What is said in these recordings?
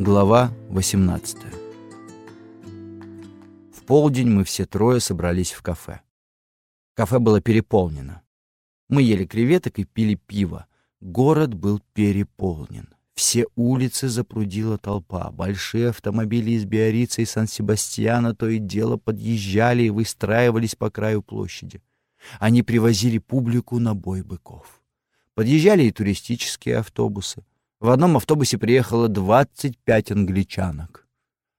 Глава 18 В полдень мы все трое собрались в кафе. Кафе было переполнено. Мы ели креветок и пили пиво. Город был переполнен. Все улицы запрудила толпа. Большие автомобили из Биорица и Сан-Себастьяна то и дело подъезжали и выстраивались по краю площади. Они привозили публику на бой быков. Подъезжали и туристические автобусы. В одном автобусе приехало 25 англичанок.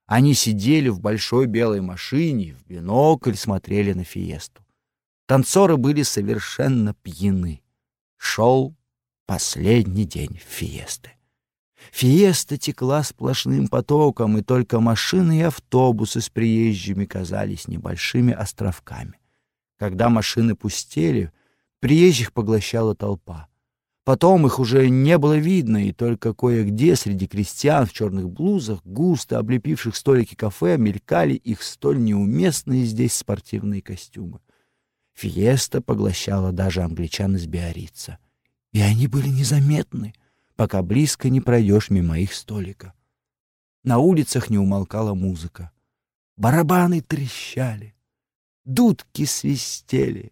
Они сидели в большой белой машине, в бинокль смотрели на фиесту. Танцоры были совершенно пьяны. Шел последний день фиесты. Фиеста текла сплошным потоком, и только машины и автобусы с приезжими казались небольшими островками. Когда машины пустели, приезжих поглощала толпа. Потом их уже не было видно, и только кое-где среди крестьян в черных блузах, густо облепивших столики кафе, мелькали их столь неуместные здесь спортивные костюмы. Фиеста поглощала даже англичан из Биорица. И они были незаметны, пока близко не пройдешь мимо их столика. На улицах не умолкала музыка. Барабаны трещали, дудки свистели.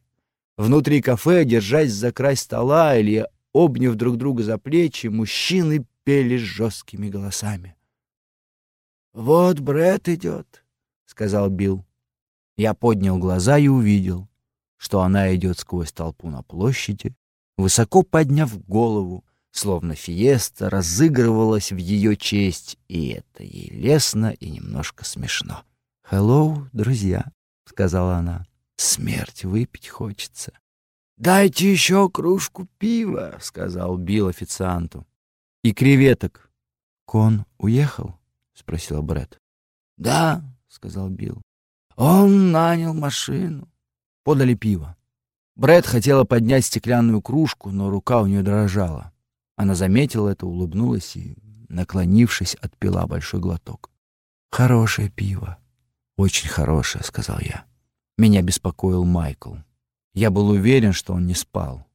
Внутри кафе, держась за край стола или Обняв друг друга за плечи, мужчины пели жесткими голосами. «Вот Бред идет», — сказал Билл. Я поднял глаза и увидел, что она идет сквозь толпу на площади, высоко подняв голову, словно фиеста разыгрывалась в ее честь, и это ей лестно и немножко смешно. «Хеллоу, друзья», — сказала она. «Смерть выпить хочется». «Дайте еще кружку пива», — сказал Билл официанту. «И креветок». «Кон уехал?» — спросила Брэд. «Да», — сказал Билл. «Он нанял машину». Подали пиво. Брэд хотела поднять стеклянную кружку, но рука у нее дрожала. Она заметила это, улыбнулась и, наклонившись, отпила большой глоток. «Хорошее пиво». «Очень хорошее», — сказал я. Меня беспокоил Майкл. Я был уверен, что он не спал.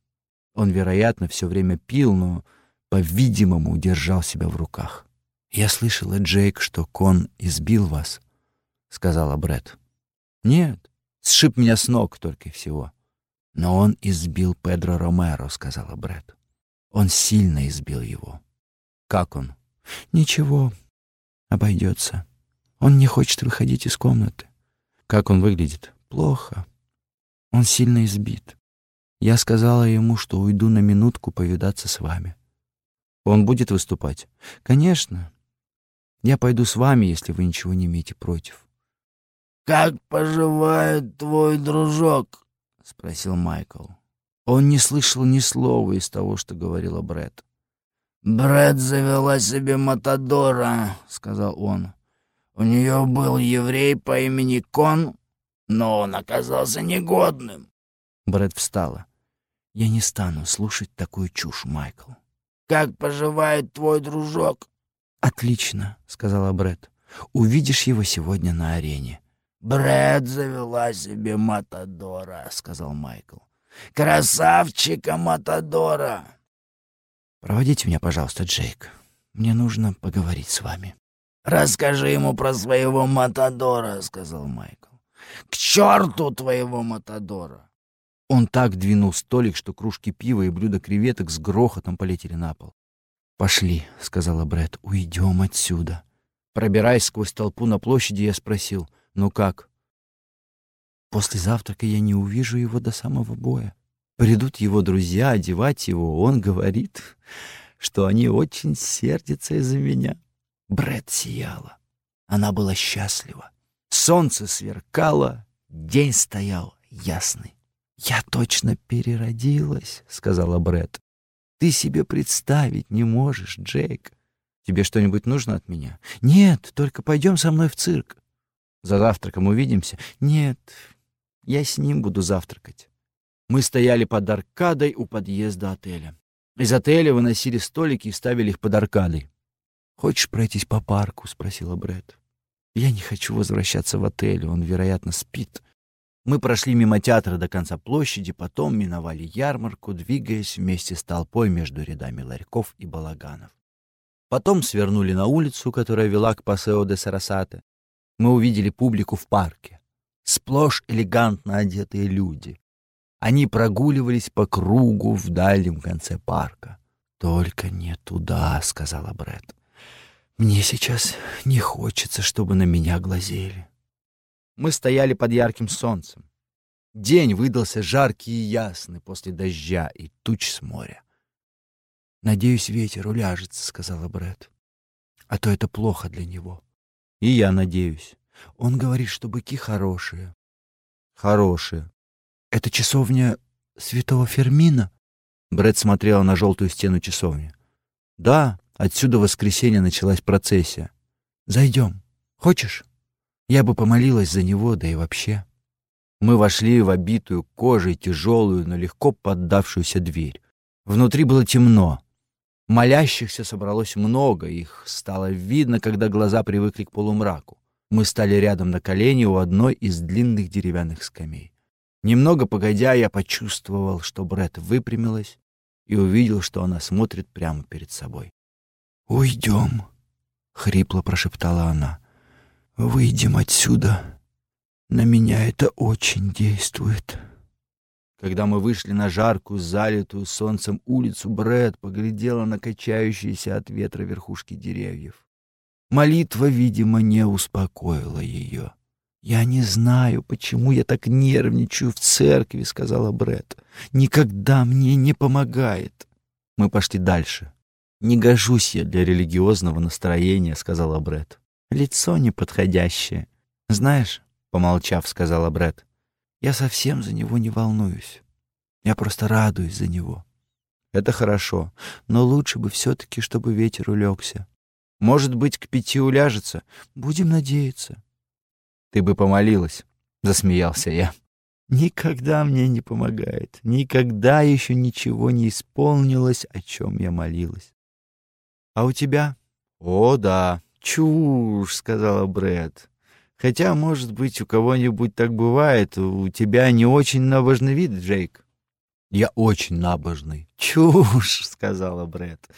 Он, вероятно, все время пил, но, по-видимому, удержал себя в руках. «Я слышала, Джейк, что Кон избил вас», — сказала Бред. «Нет, сшиб меня с ног только и всего». «Но он избил Педро Ромеро», — сказала Бред. «Он сильно избил его». «Как он?» «Ничего, обойдется. Он не хочет выходить из комнаты». «Как он выглядит?» «Плохо. Он сильно избит. Я сказала ему, что уйду на минутку повидаться с вами. Он будет выступать? Конечно. Я пойду с вами, если вы ничего не имеете против. Как поживает твой дружок? спросил Майкл. Он не слышал ни слова из того, что говорила Бред. Бред завела себе матадора, сказал он. У нее был еврей по имени Кон, но он оказался негодным. Брэд встала. Я не стану слушать такую чушь, Майкл. Как поживает твой дружок? Отлично, сказала Брэд. Увидишь его сегодня на арене. Брэд завела себе Матадора, сказал Майкл. Красавчика Матадора. Проводите меня, пожалуйста, Джейк. Мне нужно поговорить с вами. Расскажи ему про своего Матадора, сказал Майкл. К черту твоего Матадора!» Он так двинул столик, что кружки пива и блюда креветок с грохотом полетели на пол. «Пошли», — сказала Брэд, — «уйдем отсюда». Пробираясь сквозь толпу на площади, я спросил, «Ну как?» «После завтрака я не увижу его до самого боя. Придут его друзья одевать его, он говорит, что они очень сердятся из-за меня». Брэд сияла. Она была счастлива. Солнце сверкало, день стоял ясный. «Я точно переродилась», — сказала Бред. «Ты себе представить не можешь, Джейк. Тебе что-нибудь нужно от меня?» «Нет, только пойдем со мной в цирк». «За завтраком увидимся?» «Нет, я с ним буду завтракать». Мы стояли под аркадой у подъезда отеля. Из отеля выносили столики и ставили их под аркадой. «Хочешь пройтись по парку?» — спросила Брэд. Я не хочу возвращаться в отель, он, вероятно, спит. Мы прошли мимо театра до конца площади, потом миновали ярмарку, двигаясь вместе с толпой между рядами ларьков и балаганов. Потом свернули на улицу, которая вела к Пасео де Сарасате. Мы увидели публику в парке. Сплошь элегантно одетые люди. Они прогуливались по кругу в дальнем конце парка. «Только не туда», — сказала Бред. «Мне сейчас не хочется, чтобы на меня глазели». Мы стояли под ярким солнцем. День выдался жаркий и ясный после дождя и туч с моря. «Надеюсь, ветер уляжется», — сказала Бред. «А то это плохо для него». «И я надеюсь. Он говорит, что быки хорошие». «Хорошие». «Это часовня святого Фермина?» Бред смотрела на желтую стену часовни. «Да, отсюда в воскресенье началась процессия. Зайдем. Хочешь? Я бы помолилась за него, да и вообще». Мы вошли в обитую кожей тяжелую, но легко поддавшуюся дверь. Внутри было темно. Молящихся собралось много, их стало видно, когда глаза привыкли к полумраку. Мы стали рядом на колени у одной из длинных деревянных скамей. Немного погодя, я почувствовал, что Бред выпрямилась и увидел, что она смотрит прямо перед собой. «Уйдем», — хрипло прошептала она. «Выйдем отсюда. На меня это очень действует». Когда мы вышли на жаркую, залитую солнцем улицу, Брэд поглядела на качающиеся от ветра верхушки деревьев. Молитва, видимо, не успокоила ее. «Я не знаю, почему я так нервничаю в церкви», — сказала Брэд. «Никогда мне не помогает». Мы пошли дальше. «Не гожусь я для религиозного настроения», — сказала Брэд. «Лицо неподходящее. Знаешь, — помолчав, сказала Брэд, я совсем за него не волнуюсь. Я просто радуюсь за него. Это хорошо, но лучше бы все-таки, чтобы ветер улегся. Может быть, к пяти уляжется. Будем надеяться. Ты бы помолилась, засмеялся я. Никогда мне не помогает. Никогда еще ничего не исполнилось, о чем я молилась. А у тебя? О, да. Чушь, сказала Брэд. Хотя, может быть, у кого-нибудь так бывает. У тебя не очень набожный вид, Джейк. Я очень набожный. Чушь, сказала Бред.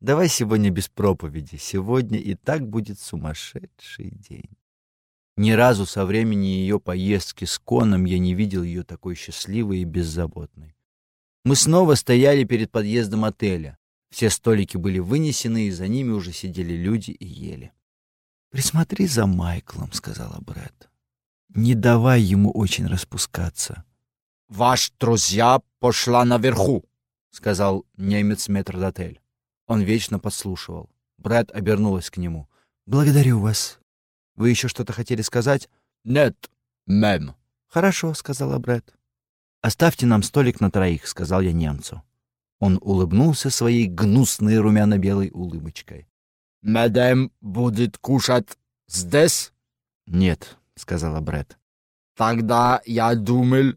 Давай сегодня без проповеди. Сегодня и так будет сумасшедший день. Ни разу со времени ее поездки с Коном я не видел ее такой счастливой и беззаботной. Мы снова стояли перед подъездом отеля. Все столики были вынесены, и за ними уже сидели люди и ели. «Присмотри за Майклом», — сказала Брэд. «Не давай ему очень распускаться». «Ваш друзья пошла наверху», — сказал немец метрдотель. Он вечно подслушивал. Брэд обернулась к нему. «Благодарю вас. Вы еще что-то хотели сказать?» «Нет, мэм». «Хорошо», — сказала Брэд. «Оставьте нам столик на троих», — сказал я немцу. Он улыбнулся своей гнусной румяно-белой улыбочкой. «Мадам будет кушать здесь?» «Нет», — сказала Бред. «Тогда я думал,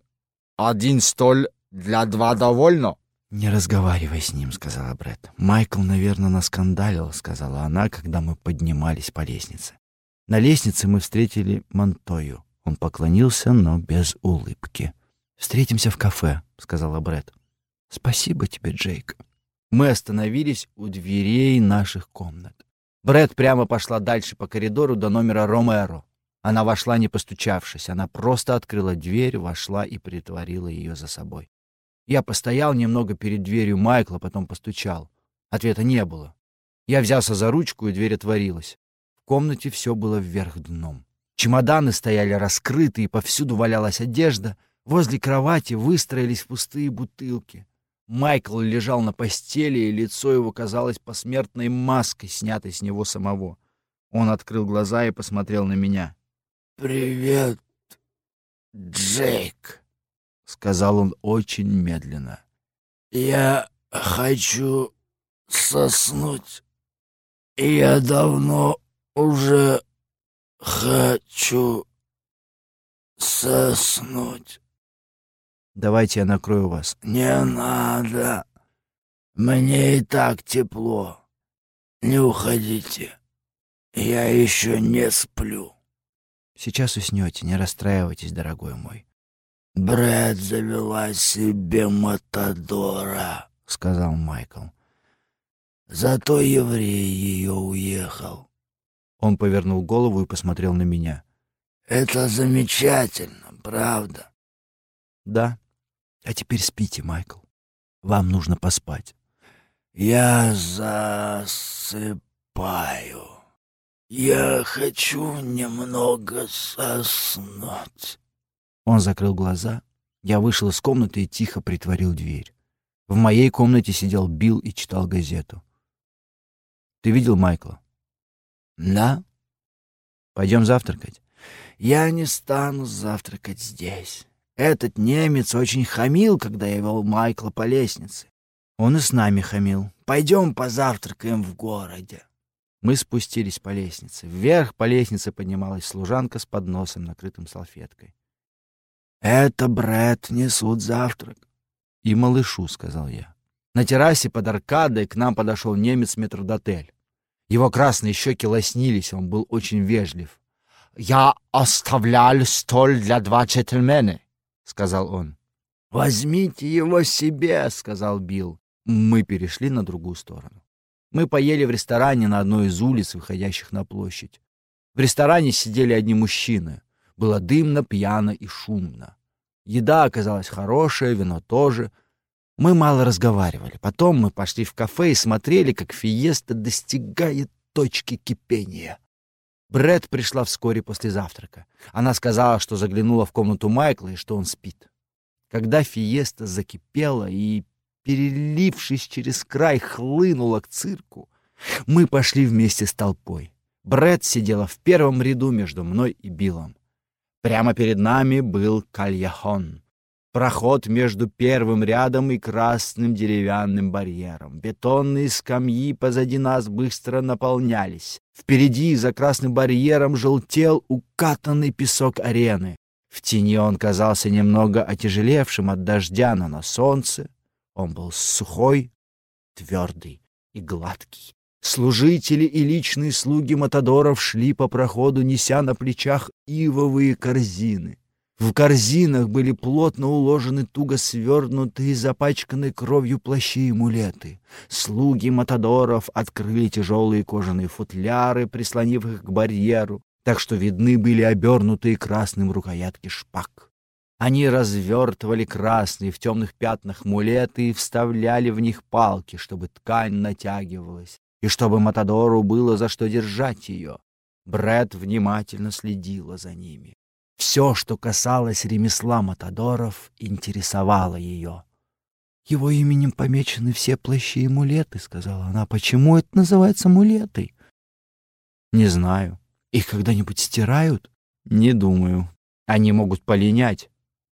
один стол для два довольно». «Не разговаривай с ним», — сказала Бред. «Майкл, наверное, наскандалил», — сказала она, когда мы поднимались по лестнице. На лестнице мы встретили Монтою. Он поклонился, но без улыбки. «Встретимся в кафе», — сказала Бред. «Спасибо тебе, Джейк». Мы остановились у дверей наших комнат. Бред прямо пошла дальше по коридору до номера Ромеро. Она вошла, не постучавшись. Она просто открыла дверь, вошла и притворила ее за собой. Я постоял немного перед дверью Майкла, потом постучал. Ответа не было. Я взялся за ручку, и дверь отворилась. В комнате все было вверх дном. Чемоданы стояли раскрыты, и повсюду валялась одежда. Возле кровати выстроились пустые бутылки. Майкл лежал на постели, и лицо его казалось посмертной маской, снятой с него самого. Он открыл глаза и посмотрел на меня. «Привет, Джейк», — сказал он очень медленно. «Я хочу соснуть. Я давно уже хочу соснуть». Давайте я накрою вас. Не надо. Мне и так тепло. Не уходите. Я еще не сплю. Сейчас уснете, не расстраивайтесь, дорогой мой. Брэд завела себе Матадора, сказал Майкл. Зато еврей ее уехал. Он повернул голову и посмотрел на меня. Это замечательно, правда? Да. А теперь спите, Майкл. Вам нужно поспать. Я засыпаю. Я хочу немного соснуть. Он закрыл глаза. Я вышел из комнаты и тихо притворил дверь. В моей комнате сидел Билл и читал газету. Ты видел Майкла? Да. Пойдем завтракать. Я не стану завтракать здесь. Этот немец очень хамил, когда я вел Майкла по лестнице. Он и с нами хамил. Пойдем позавтракаем в городе. Мы спустились по лестнице. Вверх по лестнице поднималась служанка с подносом, накрытым салфеткой. «Это Бред несут завтрак». «И малышу», — сказал я. На террасе под аркадой к нам подошел немец-метрдотель. Его красные щеки лоснились, он был очень вежлив. «Я оставлял столь для два джентльмена», — сказал он. «Возьмите его себе», — сказал Билл. Мы перешли на другую сторону. Мы поели в ресторане на одной из улиц, выходящих на площадь. В ресторане сидели одни мужчины. Было дымно, пьяно и шумно. Еда оказалась хорошая, вино тоже — мы мало разговаривали. Потом мы пошли в кафе и смотрели, как Фиеста достигает точки кипения. Бред пришла вскоре после завтрака. Она сказала, что заглянула в комнату Майкла и что он спит. Когда Фиеста закипела и, перелившись через край, хлынула к цирку, мы пошли вместе с толпой. Бред сидела в первом ряду между мной и Биллом. Прямо перед нами был кальяхон. Проход между первым рядом и красным деревянным барьером. Бетонные скамьи позади нас быстро наполнялись. Впереди, за красным барьером, желтел укатанный песок арены. В тени он казался немного отяжелевшим от дождя, но на солнце он был сухой, твердый и гладкий. Служители и личные слуги Матадоров шли по проходу, неся на плечах ивовые корзины. В корзинах были плотно уложены туго свернутые, запачканные кровью плащи и мулеты. Слуги матадоров открыли тяжелые кожаные футляры, прислонив их к барьеру, так что видны были обернутые красным рукоятки шпаг. Они развертывали красные в темных пятнах мулеты и вставляли в них палки, чтобы ткань натягивалась, и чтобы Матадору было за что держать ее. Бред внимательно следила за ними. Все, что касалось ремесла Матадоров, интересовало ее. «Его именем помечены все плащи и мулеты», — сказала она. «Почему это называется мулетой?» «Не знаю. Их когда-нибудь стирают?» «Не думаю. Они могут полинять».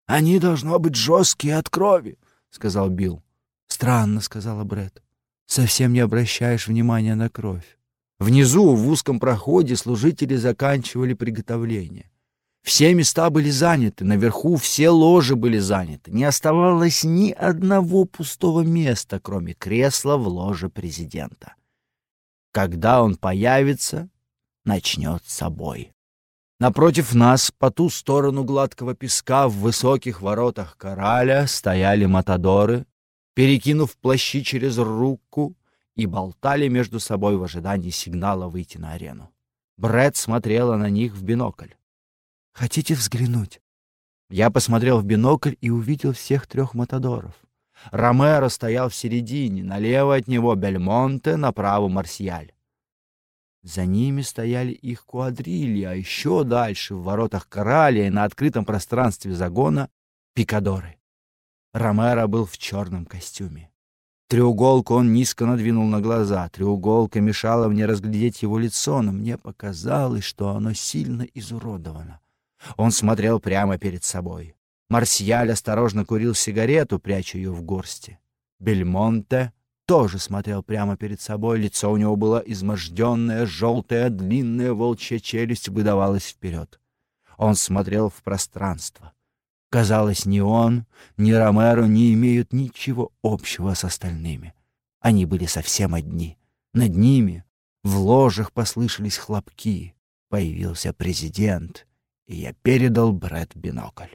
«Они, должно быть, жесткие от крови», — сказал Билл. «Странно», — сказала Бред. «Совсем не обращаешь внимания на кровь». Внизу, в узком проходе, служители заканчивали приготовление. Все места были заняты, наверху все ложи были заняты. Не оставалось ни одного пустого места, кроме кресла в ложе президента. Когда он появится, начнет собой. Напротив нас, по ту сторону гладкого песка, в высоких воротах кораля стояли матадоры, перекинув плащи через руку и болтали между собой в ожидании сигнала выйти на арену. Бред смотрела на них в бинокль. Хотите взглянуть?» Я посмотрел в бинокль и увидел всех трех матадоров. Ромеро стоял в середине, налево от него Бельмонте, направо Марсиаль. За ними стояли их квадрильи, а еще дальше, в воротах Коралия, на открытом пространстве загона, пикадоры. Ромеро был в черном костюме. Треуголку он низко надвинул на глаза. Треуголка мешала мне разглядеть его лицо, но мне показалось, что оно сильно изуродовано. Он смотрел прямо перед собой. Марсиаль осторожно курил сигарету, пряча ее в горсти. Бельмонте тоже смотрел прямо перед собой. Лицо у него было изможденное, желтое, длинная волчья челюсть выдавалась вперед. Он смотрел в пространство. Казалось, ни он, ни Ромеро не имеют ничего общего с остальными. Они были совсем одни. Над ними в ложах послышались хлопки. Появился президент и я передал Бред бинокль.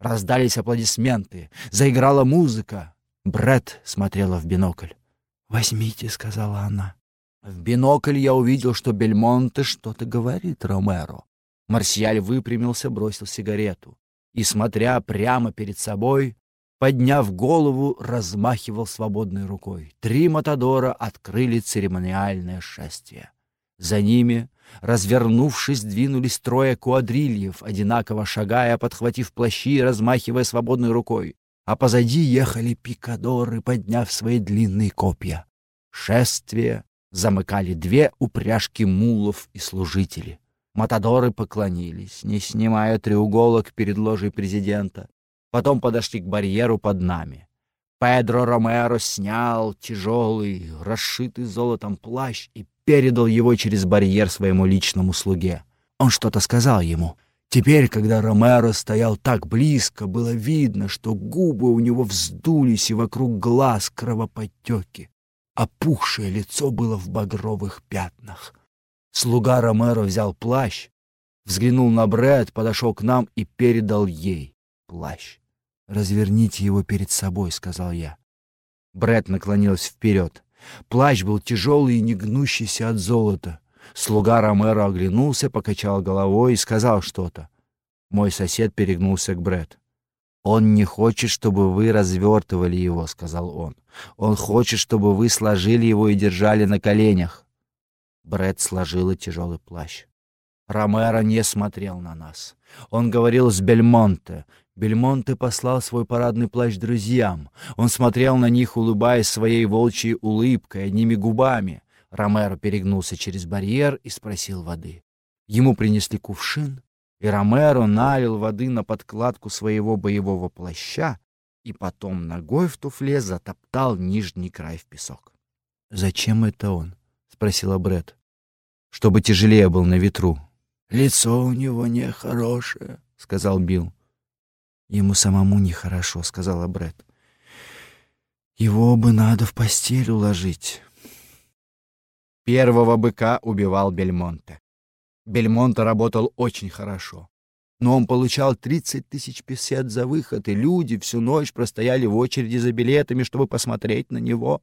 Раздались аплодисменты, заиграла музыка. Бред смотрела в бинокль. «Возьмите», — сказала она. В бинокль я увидел, что Бельмонте что-то говорит Ромеро. Марсиаль выпрямился, бросил сигарету и, смотря прямо перед собой, подняв голову, размахивал свободной рукой. Три матадора открыли церемониальное шествие. За ними, развернувшись, двинулись трое куадрильев, одинаково шагая, подхватив плащи и размахивая свободной рукой. А позади ехали пикадоры, подняв свои длинные копья. Шествие замыкали две упряжки мулов и служители. Матадоры поклонились, не снимая треуголок перед ложей президента. Потом подошли к барьеру под нами. Педро Ромеро снял тяжелый, расшитый золотом плащ и передал его через барьер своему личному слуге. Он что-то сказал ему. Теперь, когда Ромеро стоял так близко, было видно, что губы у него вздулись и вокруг глаз кровоподтеки. Опухшее лицо было в багровых пятнах. Слуга Ромеро взял плащ, взглянул на Брэд, подошел к нам и передал ей плащ. «Разверните его перед собой», — сказал я. Брэд наклонилась вперед. Плащ был тяжелый и не гнущийся от золота. Слуга Ромеро оглянулся, покачал головой и сказал что-то. Мой сосед перегнулся к Брэд. «Он не хочет, чтобы вы развертывали его», — сказал он. «Он хочет, чтобы вы сложили его и держали на коленях». Брэд сложила тяжелый плащ. Ромеро не смотрел на нас. Он говорил с Бельмонте. Бельмонте послал свой парадный плащ друзьям. Он смотрел на них, улыбаясь своей волчьей улыбкой, одними губами. Ромеро перегнулся через барьер и спросил воды. Ему принесли кувшин, и Ромеро налил воды на подкладку своего боевого плаща и потом ногой в туфле затоптал нижний край в песок. «Зачем это он?» — спросила Бред. «Чтобы тяжелее был на ветру». «Лицо у него нехорошее», — сказал Билл. «Ему самому нехорошо», — сказала Бред. «Его бы надо в постель уложить». Первого быка убивал Бельмонте. Бельмонте работал очень хорошо. Но он получал 30 тысяч песет за выход, и люди всю ночь простояли в очереди за билетами, чтобы посмотреть на него.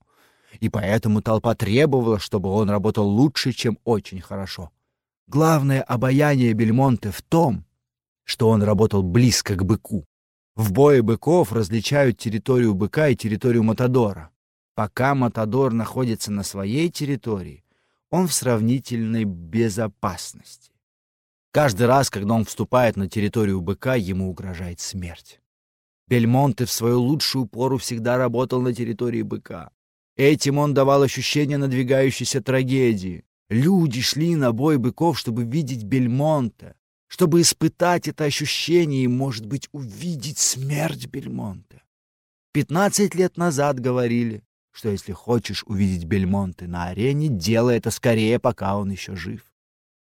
И поэтому толпа требовала, чтобы он работал лучше, чем очень хорошо. Главное обаяние Бельмонте в том, что он работал близко к быку. В бое быков различают территорию быка и территорию Матадора. Пока Матадор находится на своей территории, он в сравнительной безопасности. Каждый раз, когда он вступает на территорию быка, ему угрожает смерть. Бельмонте в свою лучшую пору всегда работал на территории быка. Этим он давал ощущение надвигающейся трагедии. Люди шли на бой быков, чтобы видеть Бельмонте, чтобы испытать это ощущение и, может быть, увидеть смерть Бельмонте. Пятнадцать лет назад говорили, что если хочешь увидеть Бельмонте на арене, делай это скорее, пока он еще жив.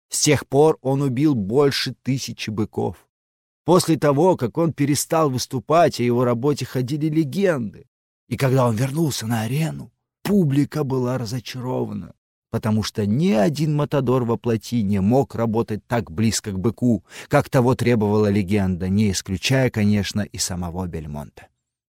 С тех пор он убил больше тысячи быков. После того, как он перестал выступать, о его работе ходили легенды. И когда он вернулся на арену, публика была разочарована, потому что ни один матадор во плоти не мог работать так близко к быку, как того требовала легенда, не исключая, конечно, и самого Бельмонта.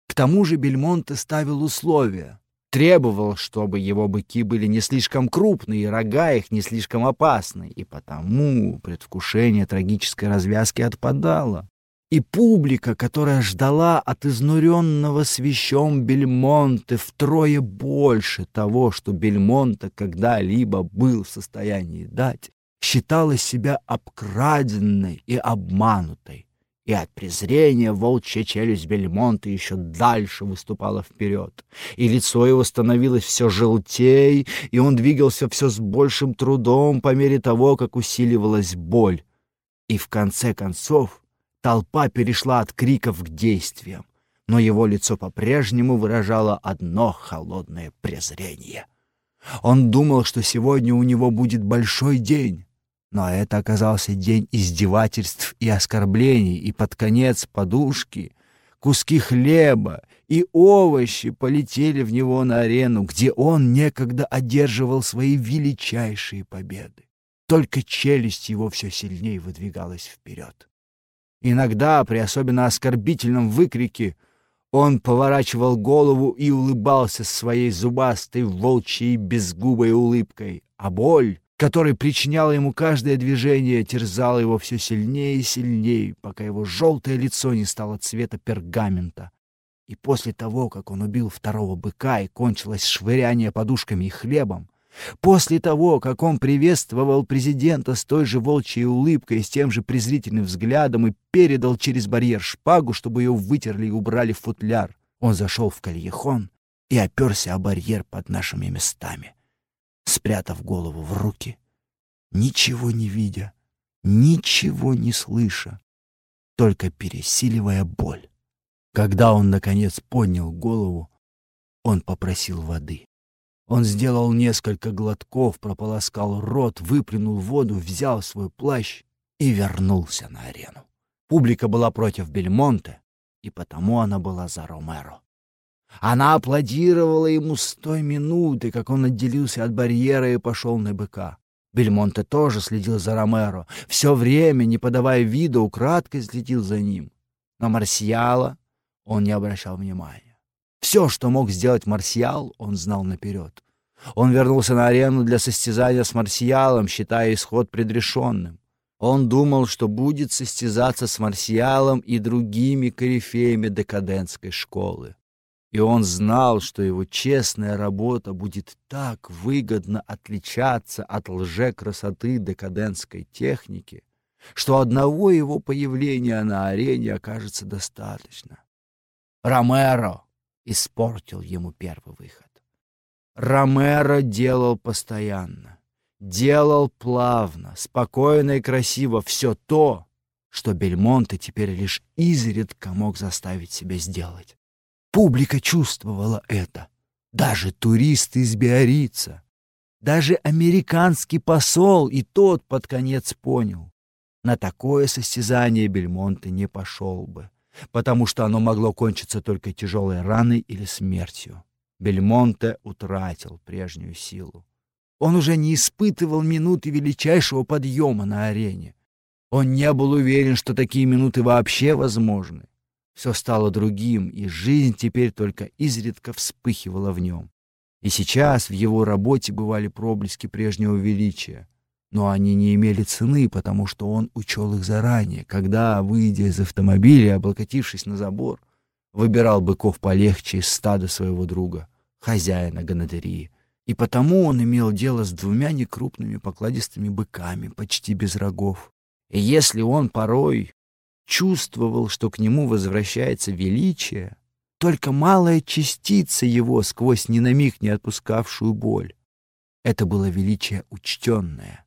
К тому же Бельмонте ставил условия — требовал, чтобы его быки были не слишком крупные, и рога их не слишком опасны, и потому предвкушение трагической развязки отпадало. И публика, которая ждала от изнуренного свящом Бельмонте втрое больше того, что Бельмонте когда-либо был в состоянии дать, считала себя обкраденной и обманутой и от презрения волчья челюсть Бельмонта еще дальше выступала вперед, и лицо его становилось все желтей, и он двигался все с большим трудом по мере того, как усиливалась боль. И в конце концов толпа перешла от криков к действиям, но его лицо по-прежнему выражало одно холодное презрение. Он думал, что сегодня у него будет большой день, но это оказался день издевательств и оскорблений, и под конец подушки, куски хлеба и овощи полетели в него на арену, где он некогда одерживал свои величайшие победы. Только челюсть его все сильнее выдвигалась вперед. Иногда, при особенно оскорбительном выкрике, Он поворачивал голову и улыбался своей зубастой, волчьей, безгубой улыбкой, а боль, которой причиняло ему каждое движение, терзала его все сильнее и сильнее, пока его желтое лицо не стало цвета пергамента. И после того, как он убил второго быка и кончилось швыряние подушками и хлебом, После того, как он приветствовал президента с той же волчьей улыбкой с тем же презрительным взглядом и передал через барьер шпагу, чтобы ее вытерли и убрали в футляр, он зашел в кальехон и оперся о барьер под нашими местами, спрятав голову в руки, ничего не видя, ничего не слыша, только пересиливая боль. Когда он, наконец, поднял голову, он попросил воды. Он сделал несколько глотков, прополоскал рот, выплюнул воду, взял свой плащ и вернулся на арену. Публика была против Бельмонте, и потому она была за Ромеро. Она аплодировала ему с той минуты, как он отделился от барьера и пошел на быка. Бельмонте тоже следил за Ромеро, все время, не подавая вида, украдкой следил за ним. На Марсиала он не обращал внимания. Все, что мог сделать Марсиал, он знал наперед. Он вернулся на арену для состязания с Марсиалом, считая исход предрешенным. Он думал, что будет состязаться с Марсиалом и другими корифеями декадентской школы. И он знал, что его честная работа будет так выгодно отличаться от лже-красоты декадентской техники, что одного его появления на арене окажется достаточно. Ромеро испортил ему первый выход. Ромеро делал постоянно, делал плавно, спокойно и красиво все то, что Бельмонте теперь лишь изредка мог заставить себя сделать. Публика чувствовала это, даже туристы из Биорица, даже американский посол и тот под конец понял. На такое состязание Бельмонте не пошел бы потому что оно могло кончиться только тяжелой раной или смертью. Бельмонте утратил прежнюю силу. Он уже не испытывал минуты величайшего подъема на арене. Он не был уверен, что такие минуты вообще возможны. Все стало другим, и жизнь теперь только изредка вспыхивала в нем. И сейчас в его работе бывали проблески прежнего величия но они не имели цены, потому что он учел их заранее, когда, выйдя из автомобиля облокотившись на забор, выбирал быков полегче из стада своего друга, хозяина ганатерии. И потому он имел дело с двумя некрупными покладистыми быками, почти без рогов. И если он порой чувствовал, что к нему возвращается величие, только малая частица его сквозь ни на миг не отпускавшую боль. Это было величие учтенное,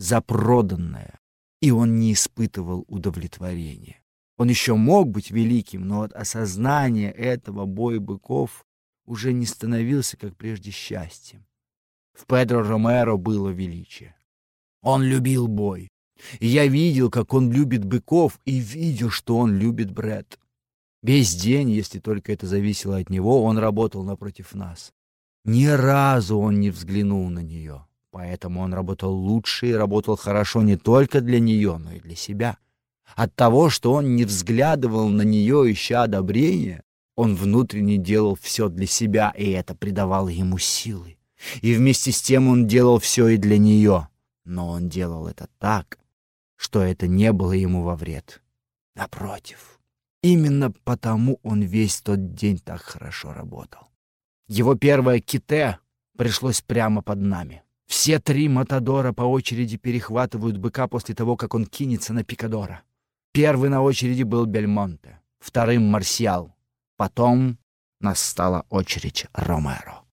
запроданное, и он не испытывал удовлетворения. Он еще мог быть великим, но от осознания этого бой быков уже не становился, как прежде, счастьем. В Педро Ромеро было величие. Он любил бой. И я видел, как он любит быков, и видел, что он любит Бред. Весь день, если только это зависело от него, он работал напротив нас. Ни разу он не взглянул на нее. Поэтому он работал лучше и работал хорошо не только для нее, но и для себя. От того, что он не взглядывал на нее, ища одобрения, он внутренне делал все для себя, и это придавало ему силы. И вместе с тем он делал все и для нее. Но он делал это так, что это не было ему во вред. Напротив, именно потому он весь тот день так хорошо работал. Его первое ките пришлось прямо под нами. Все три Матадора по очереди перехватывают быка после того, как он кинется на Пикадора. Первый на очереди был Бельмонте, вторым — Марсиал. Потом настала очередь Ромеро.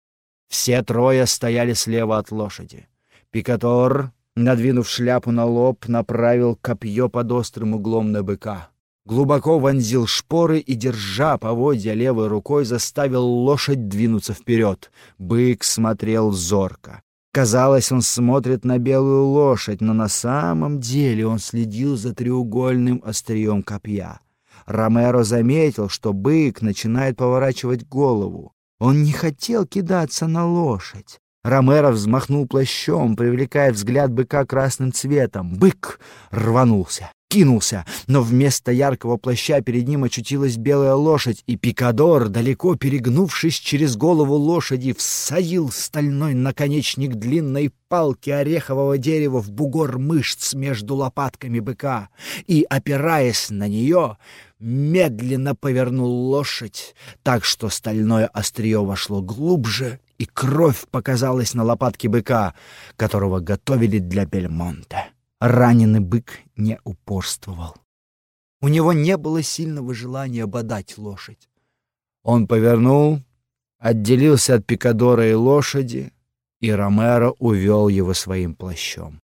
Все трое стояли слева от лошади. Пикадор, надвинув шляпу на лоб, направил копье под острым углом на быка. Глубоко вонзил шпоры и, держа поводья левой рукой, заставил лошадь двинуться вперед. Бык смотрел зорко. Казалось, он смотрит на белую лошадь, но на самом деле он следил за треугольным острием копья. Ромеро заметил, что бык начинает поворачивать голову. Он не хотел кидаться на лошадь. Ромеро взмахнул плащом, привлекая взгляд быка красным цветом. Бык рванулся. Кинулся, но вместо яркого плаща перед ним очутилась белая лошадь, и Пикадор, далеко перегнувшись через голову лошади, всадил стальной наконечник длинной палки орехового дерева в бугор мышц между лопатками быка и, опираясь на нее, медленно повернул лошадь, так что стальное острие вошло глубже, и кровь показалась на лопатке быка, которого готовили для Бельмонта. Раненый бык не упорствовал. У него не было сильного желания бодать лошадь. Он повернул, отделился от Пикадора и лошади, и Ромеро увел его своим плащом.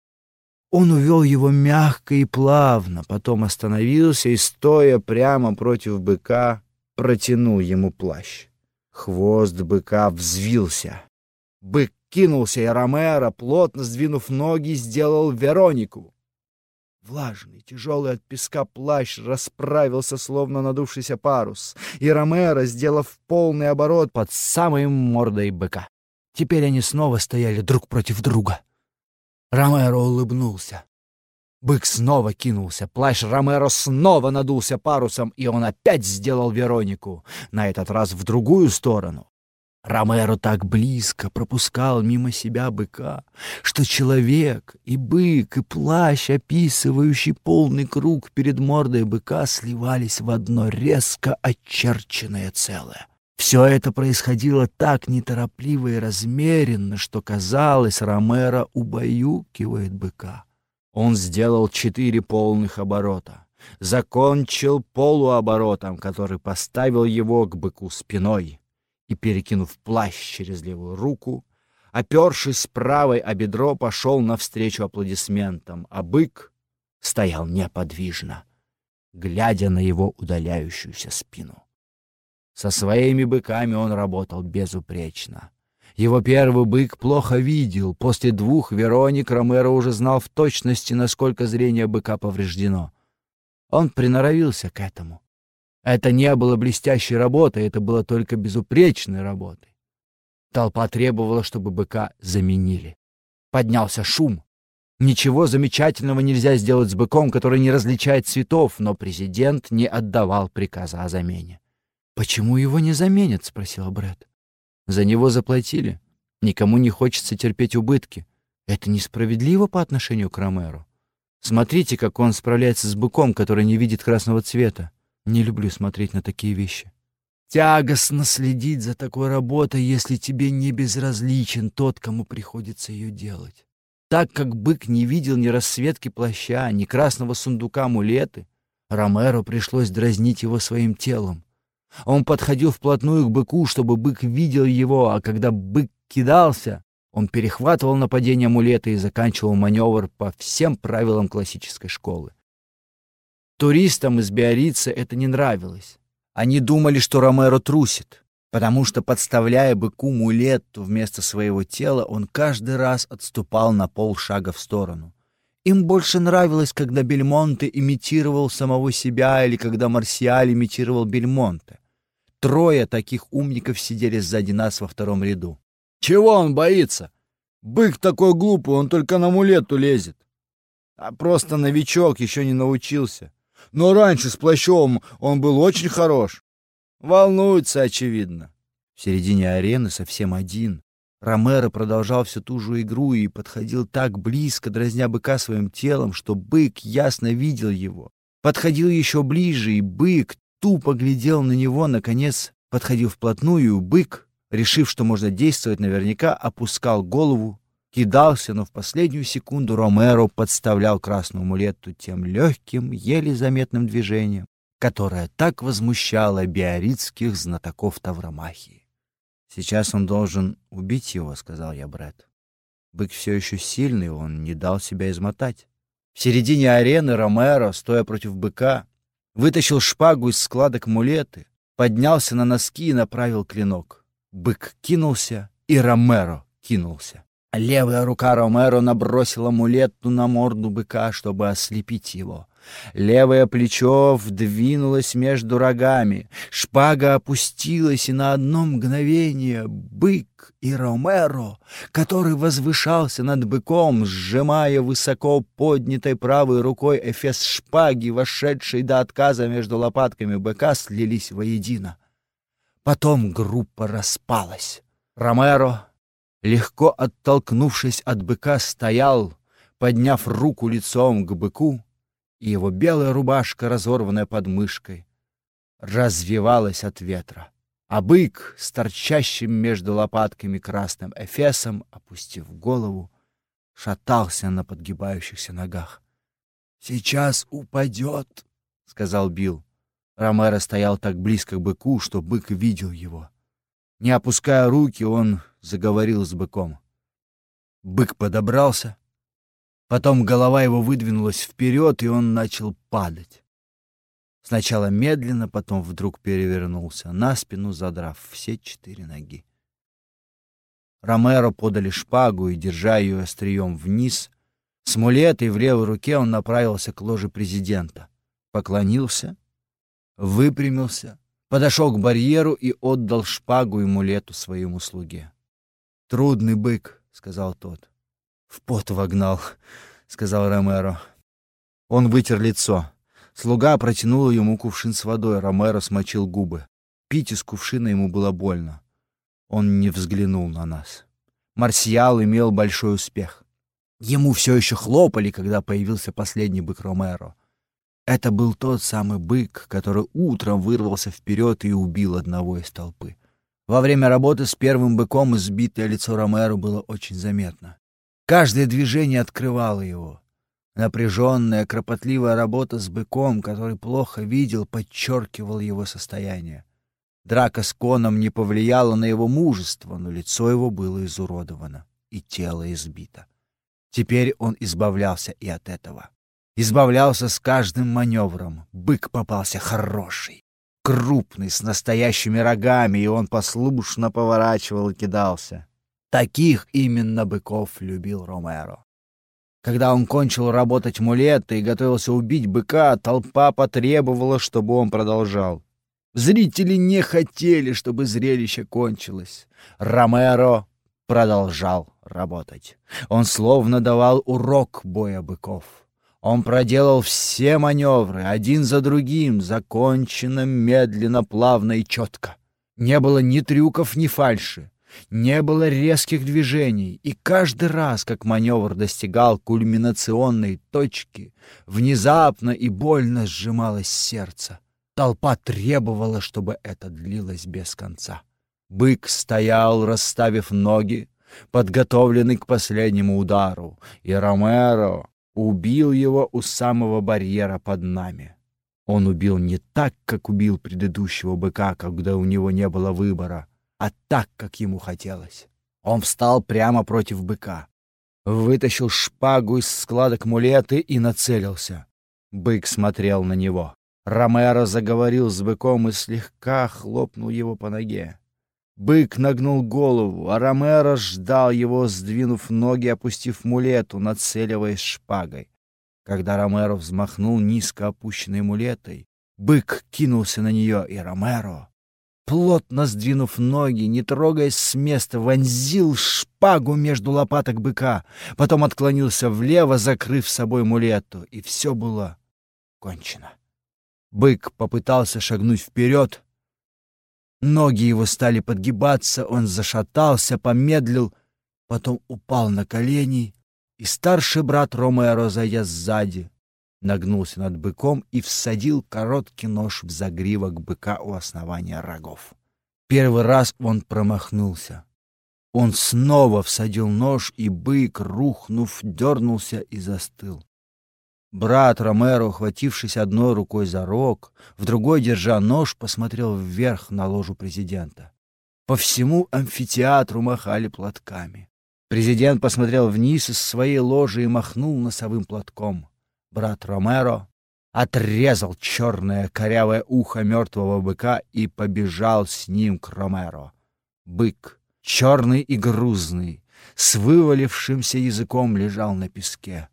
Он увел его мягко и плавно, потом остановился и, стоя прямо против быка, протянул ему плащ. Хвост быка взвился. Бык кинулся, и Ромеро, плотно сдвинув ноги, сделал Веронику. Влажный, тяжелый от песка плащ расправился, словно надувшийся парус, и Ромеро, сделав полный оборот под самой мордой быка. Теперь они снова стояли друг против друга. Ромеро улыбнулся. Бык снова кинулся, плащ Ромеро снова надулся парусом, и он опять сделал Веронику, на этот раз в другую сторону. Ромеро так близко пропускал мимо себя быка, что человек и бык, и плащ, описывающий полный круг перед мордой быка, сливались в одно резко очерченное целое. Все это происходило так неторопливо и размеренно, что, казалось, Ромеро убаюкивает быка. Он сделал четыре полных оборота, закончил полуоборотом, который поставил его к быку спиной, и, перекинув плащ через левую руку, опершись правой о бедро, пошел навстречу аплодисментам, а бык стоял неподвижно, глядя на его удаляющуюся спину. Со своими быками он работал безупречно. Его первый бык плохо видел. После двух Вероник Ромеро уже знал в точности, насколько зрение быка повреждено. Он приноровился к этому. Это не было блестящей работой, это было только безупречной работой. Толпа требовала, чтобы быка заменили. Поднялся шум. Ничего замечательного нельзя сделать с быком, который не различает цветов, но президент не отдавал приказа о замене. «Почему его не заменят?» — спросила Брэд. «За него заплатили. Никому не хочется терпеть убытки. Это несправедливо по отношению к Ромеру. Смотрите, как он справляется с быком, который не видит красного цвета. Не люблю смотреть на такие вещи. Тягостно следить за такой работой, если тебе не безразличен тот, кому приходится ее делать. Так как бык не видел ни расцветки плаща, ни красного сундука амулеты, Ромеро пришлось дразнить его своим телом. Он подходил вплотную к быку, чтобы бык видел его, а когда бык кидался, он перехватывал нападение амулета и заканчивал маневр по всем правилам классической школы. Туристам из Биорица это не нравилось. Они думали, что Ромеро трусит, потому что, подставляя быку мулетту вместо своего тела, он каждый раз отступал на полшага в сторону. Им больше нравилось, когда Бельмонте имитировал самого себя или когда Марсиаль имитировал Бельмонте. Трое таких умников сидели сзади нас во втором ряду. «Чего он боится? Бык такой глупый, он только на мулету лезет. А просто новичок, еще не научился. Но раньше с плащом он был очень хорош. Волнуется, очевидно». В середине арены совсем один. Ромеро продолжал всю ту же игру и подходил так близко, дразня быка своим телом, что бык ясно видел его. Подходил еще ближе, и бык тупо глядел на него, наконец подходил вплотную, и бык, решив, что можно действовать наверняка, опускал голову, кидался, но в последнюю секунду Ромеро подставлял красную мулетту тем легким, еле заметным движением, которое так возмущало биоритских знатоков Тавромахии. «Сейчас он должен убить его», — сказал я Брэд. Бык все еще сильный, он не дал себя измотать. В середине арены Ромеро, стоя против быка, вытащил шпагу из складок мулеты, поднялся на носки и направил клинок. Бык кинулся, и Ромеро кинулся. Левая рука Ромеро набросила мулетту на морду быка, чтобы ослепить его. Левое плечо вдвинулось между рогами, шпага опустилась, и на одно мгновение бык и Ромеро, который возвышался над быком, сжимая высоко поднятой правой рукой эфес шпаги, вошедшей до отказа между лопатками быка, слились воедино. Потом группа распалась. Ромеро, легко оттолкнувшись от быка, стоял, подняв руку лицом к быку, и его белая рубашка, разорванная под мышкой, развивалась от ветра. А бык с торчащим между лопатками красным эфесом, опустив голову, шатался на подгибающихся ногах. «Сейчас упадет», — сказал Билл. Ромеро стоял так близко к быку, что бык видел его. Не опуская руки, он заговорил с быком. Бык подобрался, Потом голова его выдвинулась вперед, и он начал падать. Сначала медленно, потом вдруг перевернулся, на спину задрав все четыре ноги. Ромеро подали шпагу, и, держа ее острием вниз, с мулетой в левой руке он направился к ложе президента. Поклонился, выпрямился, подошел к барьеру и отдал шпагу и мулету своему слуге. «Трудный бык», — сказал тот. «В пот вогнал», — сказал Ромеро. Он вытер лицо. Слуга протянул ему кувшин с водой, Ромеро смочил губы. Пить из кувшина ему было больно. Он не взглянул на нас. Марсиал имел большой успех. Ему все еще хлопали, когда появился последний бык Ромеро. Это был тот самый бык, который утром вырвался вперед и убил одного из толпы. Во время работы с первым быком избитое лицо Ромеро было очень заметно. Каждое движение открывало его. Напряженная, кропотливая работа с быком, который плохо видел, подчеркивал его состояние. Драка с коном не повлияла на его мужество, но лицо его было изуродовано и тело избито. Теперь он избавлялся и от этого. Избавлялся с каждым маневром. Бык попался хороший, крупный, с настоящими рогами, и он послушно поворачивал и кидался. Таких именно быков любил Ромеро. Когда он кончил работать мулеттой и готовился убить быка, толпа потребовала, чтобы он продолжал. Зрители не хотели, чтобы зрелище кончилось. Ромеро продолжал работать. Он словно давал урок боя быков. Он проделал все маневры, один за другим, законченно, медленно, плавно и четко. Не было ни трюков, ни фальши. Не было резких движений, и каждый раз, как маневр достигал кульминационной точки, внезапно и больно сжималось сердце. Толпа требовала, чтобы это длилось без конца. Бык стоял, расставив ноги, подготовленный к последнему удару, и Ромеро убил его у самого барьера под нами. Он убил не так, как убил предыдущего быка, когда у него не было выбора — а так, как ему хотелось. Он встал прямо против быка, вытащил шпагу из складок мулеты и нацелился. Бык смотрел на него. Ромеро заговорил с быком и слегка хлопнул его по ноге. Бык нагнул голову, а Ромеро ждал его, сдвинув ноги, опустив мулету, нацеливаясь шпагой. Когда Ромеро взмахнул низко опущенной мулетой, бык кинулся на нее, и Ромеро плотно сдвинув ноги, не трогаясь с места, вонзил шпагу между лопаток быка, потом отклонился влево, закрыв собой мулету, и все было кончено. Бык попытался шагнуть вперед. Ноги его стали подгибаться, он зашатался, помедлил, потом упал на колени, и старший брат Ромеро, зайдя сзади, нагнулся над быком и всадил короткий нож в загривок быка у основания рогов. Первый раз он промахнулся. Он снова всадил нож, и бык, рухнув, дернулся и застыл. Брат Ромеро, ухватившись одной рукой за рог, в другой, держа нож, посмотрел вверх на ложу президента. По всему амфитеатру махали платками. Президент посмотрел вниз из своей ложи и махнул носовым платком брат Ромеро отрезал черное корявое ухо мертвого быка и побежал с ним к Ромеро. Бык, черный и грузный, с вывалившимся языком лежал на песке.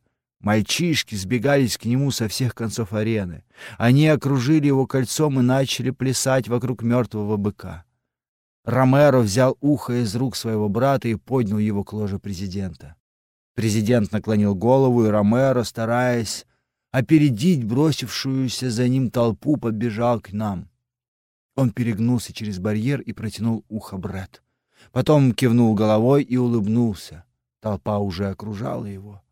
Мальчишки сбегались к нему со всех концов арены. Они окружили его кольцом и начали плясать вокруг мертвого быка. Ромеро взял ухо из рук своего брата и поднял его к ложе президента. Президент наклонил голову, и Ромеро, стараясь опередить бросившуюся за ним толпу, подбежал к нам. Он перегнулся через барьер и протянул ухо Бред. Потом кивнул головой и улыбнулся. Толпа уже окружала его.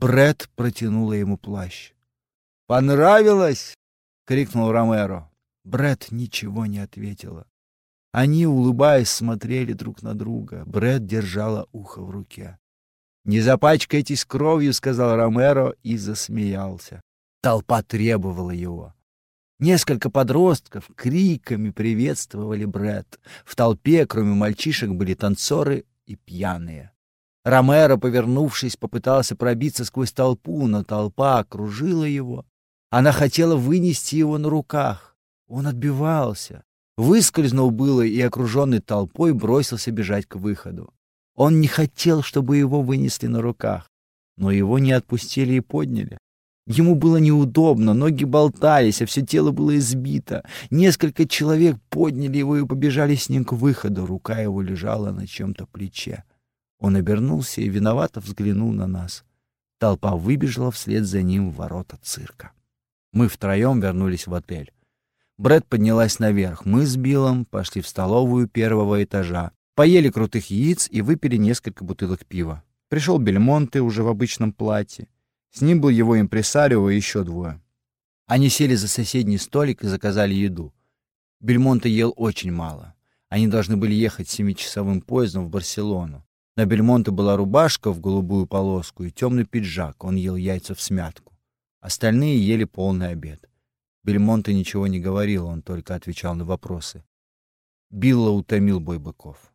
Бред протянула ему плащ. «Понравилось?» — крикнул Ромеро. Бред ничего не ответила. Они, улыбаясь, смотрели друг на друга. Бред держала ухо в руке. «Не запачкайтесь кровью», — сказал Ромеро и засмеялся. Толпа требовала его. Несколько подростков криками приветствовали Бред. В толпе, кроме мальчишек, были танцоры и пьяные. Ромеро, повернувшись, попытался пробиться сквозь толпу, но толпа окружила его. Она хотела вынести его на руках. Он отбивался. Выскользнул было и, окруженный толпой, бросился бежать к выходу. Он не хотел, чтобы его вынесли на руках, но его не отпустили и подняли. Ему было неудобно, ноги болтались, а все тело было избито. Несколько человек подняли его и побежали с ним к выходу. Рука его лежала на чем-то плече. Он обернулся и виновато взглянул на нас. Толпа выбежала вслед за ним в ворота цирка. Мы втроем вернулись в отель. Брэд поднялась наверх. Мы с Биллом пошли в столовую первого этажа. Поели крутых яиц и выпили несколько бутылок пива. Пришел Бельмонте уже в обычном платье. С ним был его импресарио и еще двое. Они сели за соседний столик и заказали еду. Бельмонте ел очень мало. Они должны были ехать семичасовым поездом в Барселону. На Бельмонте была рубашка в голубую полоску и темный пиджак. Он ел яйца в смятку. Остальные ели полный обед. Бельмонте ничего не говорил, он только отвечал на вопросы. Билла утомил бой быков.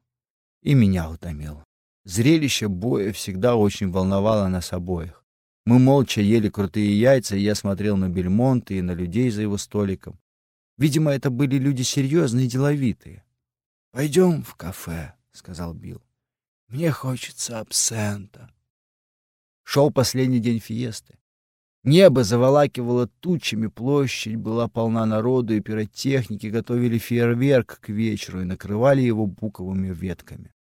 И меня утомил. Зрелище боя всегда очень волновало нас обоих. Мы молча ели крутые яйца, и я смотрел на Бельмонте и на людей за его столиком. Видимо, это были люди серьезные и деловитые. «Пойдем в кафе», — сказал Билл. Мне хочется абсента. Шел последний день фиесты. Небо заволакивало тучами, площадь была полна народу, и пиротехники готовили фейерверк к вечеру и накрывали его буковыми ветками.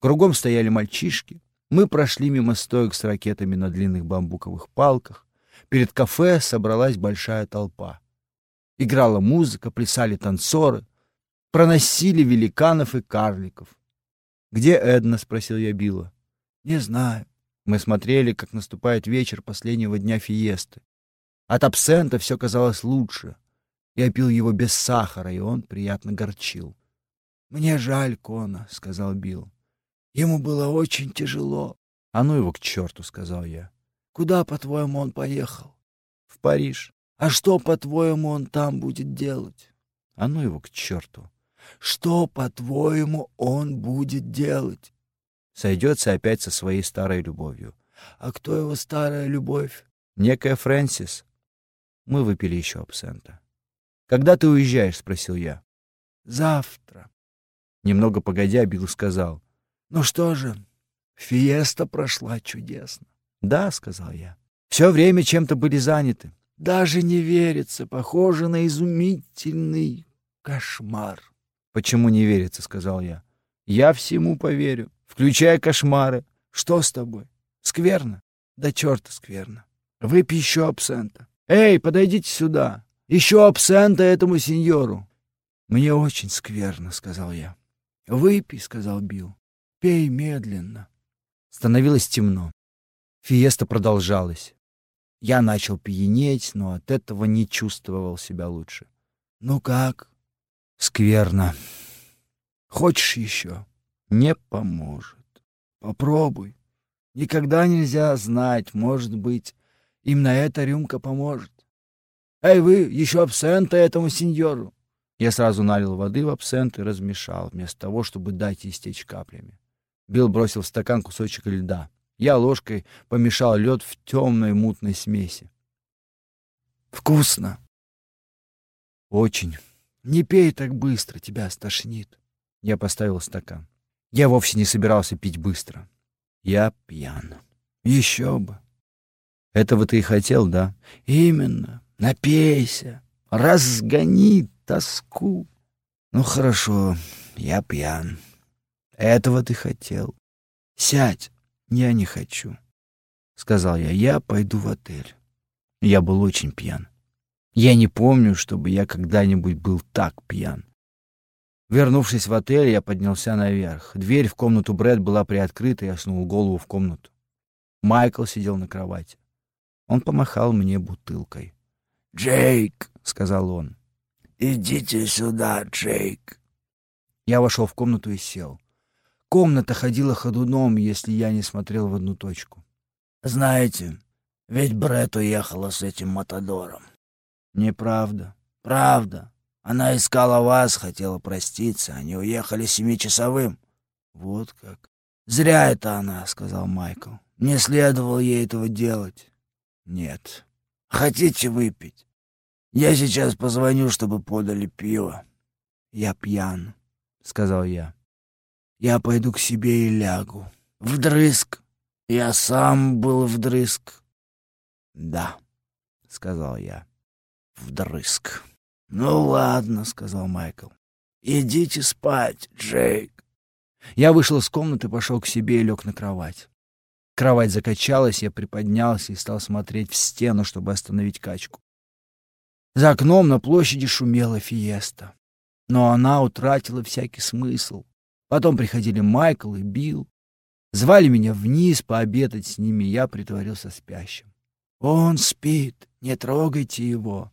Кругом стояли мальчишки. Мы прошли мимо стоек с ракетами на длинных бамбуковых палках. Перед кафе собралась большая толпа. Играла музыка, плясали танцоры, проносили великанов и карликов. «Где Эдна?» — спросил я Билла. «Не знаю». Мы смотрели, как наступает вечер последнего дня фиесты. От абсента все казалось лучше. Я пил его без сахара, и он приятно горчил. «Мне жаль Кона», — сказал Билл. «Ему было очень тяжело». «А ну его к черту», — сказал я. «Куда, по-твоему, он поехал?» «В Париж». «А что, по-твоему, он там будет делать?» «А ну его к черту». Что, по-твоему, он будет делать? Сойдется опять со своей старой любовью. А кто его старая любовь? Некая Фрэнсис. Мы выпили еще абсента. «Когда ты уезжаешь?» — спросил я. «Завтра». Немного погодя, Билл сказал. «Ну что же, фиеста прошла чудесно». «Да», — сказал я. «Все время чем-то были заняты. Даже не верится, похоже на изумительный кошмар». «Почему не верится?» — сказал я. «Я всему поверю, включая кошмары. Что с тобой? Скверно?» «Да черта скверно. Выпей еще абсента. Эй, подойдите сюда. Еще абсента этому сеньору». «Мне очень скверно», — сказал я. «Выпей», — сказал Билл. «Пей медленно». Становилось темно. Фиеста продолжалась. Я начал пьянеть, но от этого не чувствовал себя лучше. «Ну как?» Скверно. Хочешь еще? Не поможет. Попробуй. Никогда нельзя знать, может быть, именно эта рюмка поможет. Эй, вы, еще абсента этому сеньору. Я сразу налил воды в абсент и размешал, вместо того, чтобы дать истечь каплями. Билл бросил в стакан кусочек льда. Я ложкой помешал лед в темной мутной смеси. «Вкусно!» «Очень!» «Не пей так быстро, тебя стошнит». Я поставил стакан. Я вовсе не собирался пить быстро. Я пьян. Еще бы. Этого ты и хотел, да? Именно. Напейся. Разгони тоску. Ну хорошо, я пьян. Этого ты хотел. Сядь. Я не хочу. Сказал я, я пойду в отель. Я был очень пьян. Я не помню, чтобы я когда-нибудь был так пьян. Вернувшись в отель, я поднялся наверх. Дверь в комнату Брэд была приоткрыта, и я сунул голову в комнату. Майкл сидел на кровати. Он помахал мне бутылкой. «Джейк», — сказал он, — «идите сюда, Джейк». Я вошел в комнату и сел. Комната ходила ходуном, если я не смотрел в одну точку. «Знаете, ведь Бред уехала с этим Матадором». «Неправда». «Правда. Она искала вас, хотела проститься. Они уехали семичасовым». «Вот как». «Зря это она», — сказал Майкл. «Не следовало ей этого делать». «Нет». «Хотите выпить? Я сейчас позвоню, чтобы подали пиво». «Я пьян», — сказал я. «Я пойду к себе и лягу. Вдрызг. Я сам был вдрызг». «Да», — сказал я. «Вдрызг». «Ну ладно», — сказал Майкл. «Идите спать, Джейк». Я вышел из комнаты, пошел к себе и лег на кровать. Кровать закачалась, я приподнялся и стал смотреть в стену, чтобы остановить качку. За окном на площади шумела фиеста. Но она утратила всякий смысл. Потом приходили Майкл и Билл. Звали меня вниз пообедать с ними, я притворился спящим. «Он спит, не трогайте его».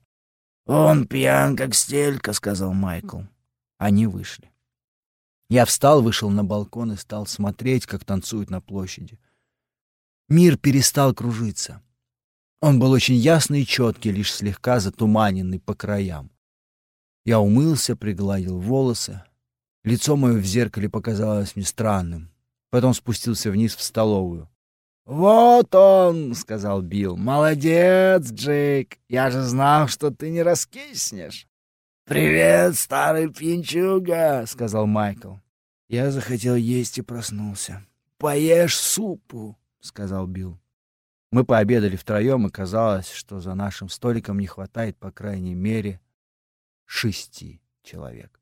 «Он пьян, как стелька», — сказал Майкл. Они вышли. Я встал, вышел на балкон и стал смотреть, как танцуют на площади. Мир перестал кружиться. Он был очень ясный и четкий, лишь слегка затуманенный по краям. Я умылся, пригладил волосы. Лицо мое в зеркале показалось мне странным. Потом спустился вниз в столовую. «Вот он!» — сказал Билл. «Молодец, Джейк! Я же знал, что ты не раскиснешь!» «Привет, старый пьянчуга!» — сказал Майкл. Я захотел есть и проснулся. «Поешь супу!» — сказал Билл. Мы пообедали втроем, и казалось, что за нашим столиком не хватает, по крайней мере, шести человек.